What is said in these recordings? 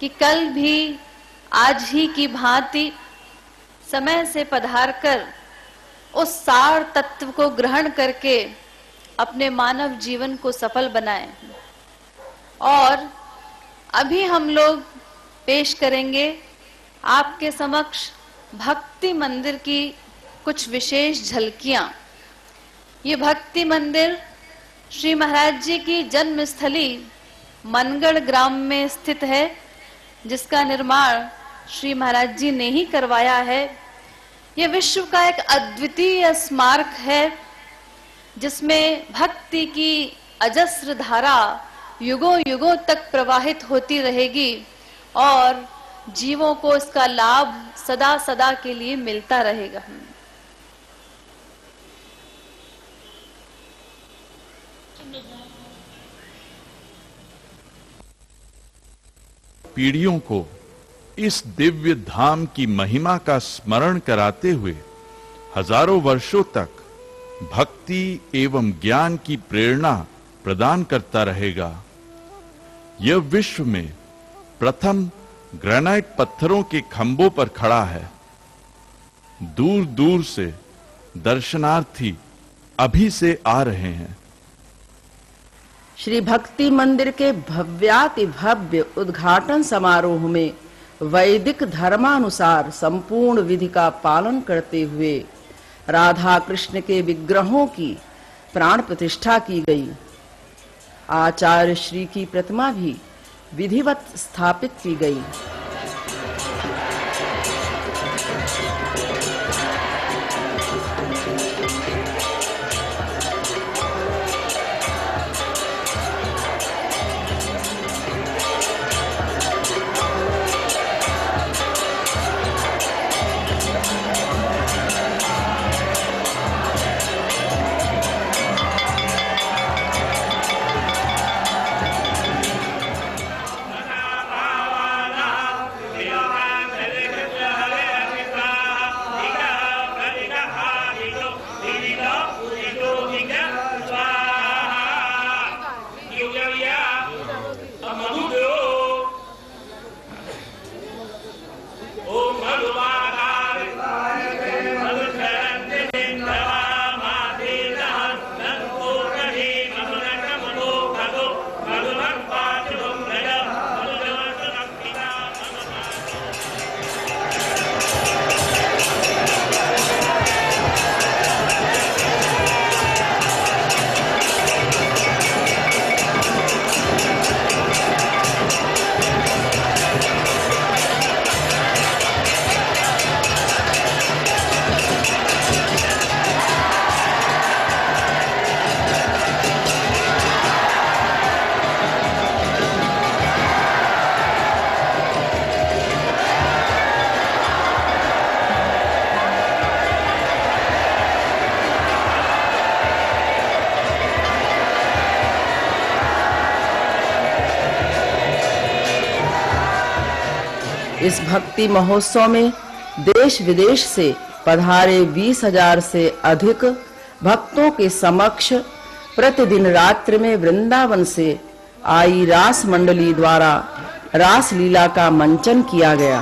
कि कल भी आज ही की भांति समय से पधार कर उस सार तत्व को ग्रहण करके अपने मानव जीवन को सफल बनाएँ। और अभी हम लोग पेश करेंगे आपके समक्ष भक्ति मंदिर की कुछ विशेष झलकियाँ। ये भक्ति मंदिर श्री महाराज जी की जन्म स्थली मनगढ़ ग्राम में स्थित है। जिसका निर्माण श्री महाराज जी ने ही करवाया है। ये विश्व का एक अद्वितीय स्मारक है, जिसमें भक्ति की अजस्र धारा युगों युगों तक प्रवाहित होती रहेगी और जीवों को इसका लाभ सदा सदा के लिए मिलता रहेगा। पीढ़ियों को इस दिव्य धाम की महिमा का स्मरण कराते हुए हज़ारों वर्षों तक भक्ति एवं ज्ञान की प्रेरणा प्रदान करता रहेगा। यह विश्व में प्रथम ग्रेनाइट पत्थरों के खंभों पर खड़ा है। दूर दूर से दर्शनार्थी अभी से आ रहे हैं। श्री भक्ति मंदिर के भव्याति भव्य उद्घाटन समारोह में वैदिक धर्मानुसार संपूर्ण विधि का पालन करते हुए राधा कृष्ण के विग्रहों की प्राण प्रतिष्ठा की गई। आचार्य श्री की प्रतिमा भी विधिवत स्थापित की गई। इस भक्ति महोत्सव में देश विदेश से पधारे बीस हज़ार से अधिक भक्तों के समक्ष प्रतिदिन रात्र में वृंदावन से आई रास मंडली द्वारा रास लीला का मंचन किया गया।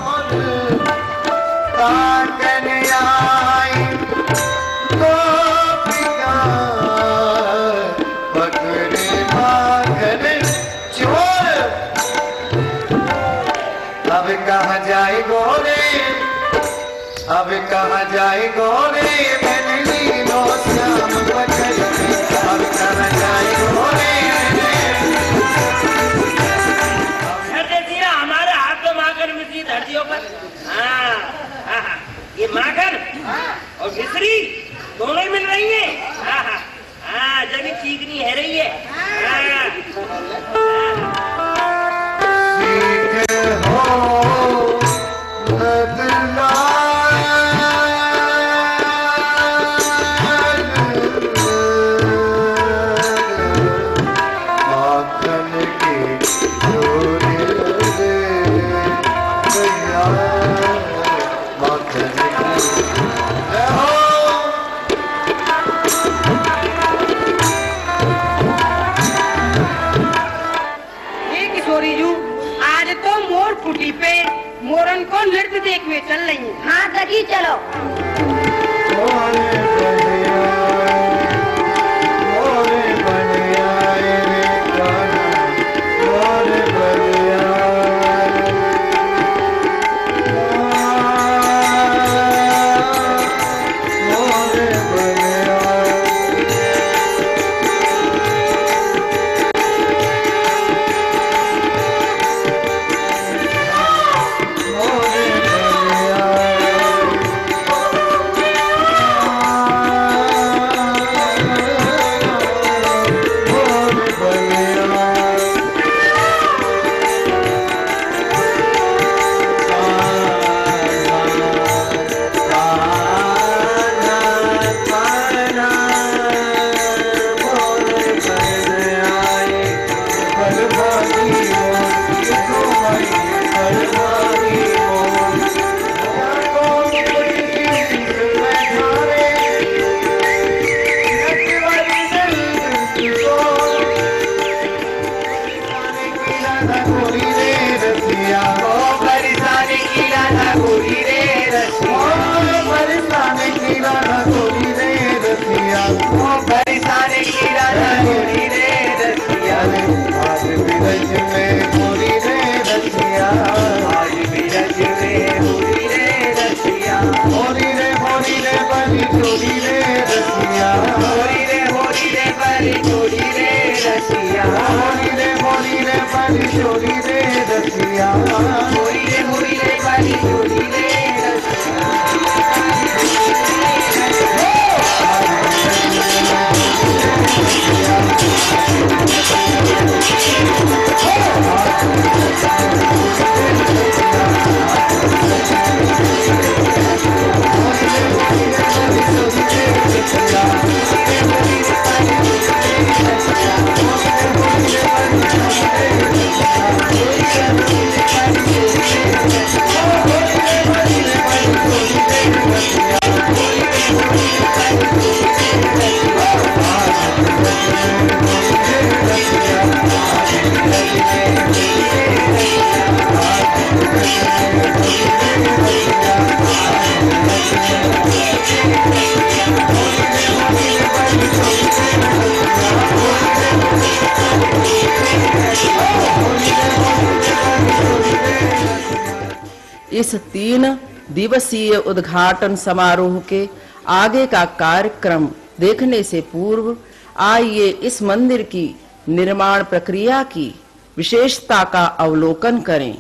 जाए गोरे मैंने हमारे हाथ माखन मिट्टी धरतियों पर हाँ हाँ हाँ। ये माखन? नृत्य देखने चल रही है। हाँ सखी चलो। रे ने चोरी इस तीन दिवसीय उद्घाटन समारोह के आगे का कार्यक्रम देखने से पूर्व आइए इस मंदिर की निर्माण प्रक्रिया की विशेषता का अवलोकन करें।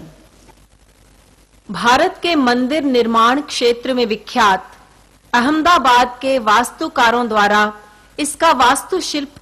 भारत के मंदिर निर्माण क्षेत्र में विख्यात अहमदाबाद के वास्तुकारों द्वारा इसका वास्तुशिल्प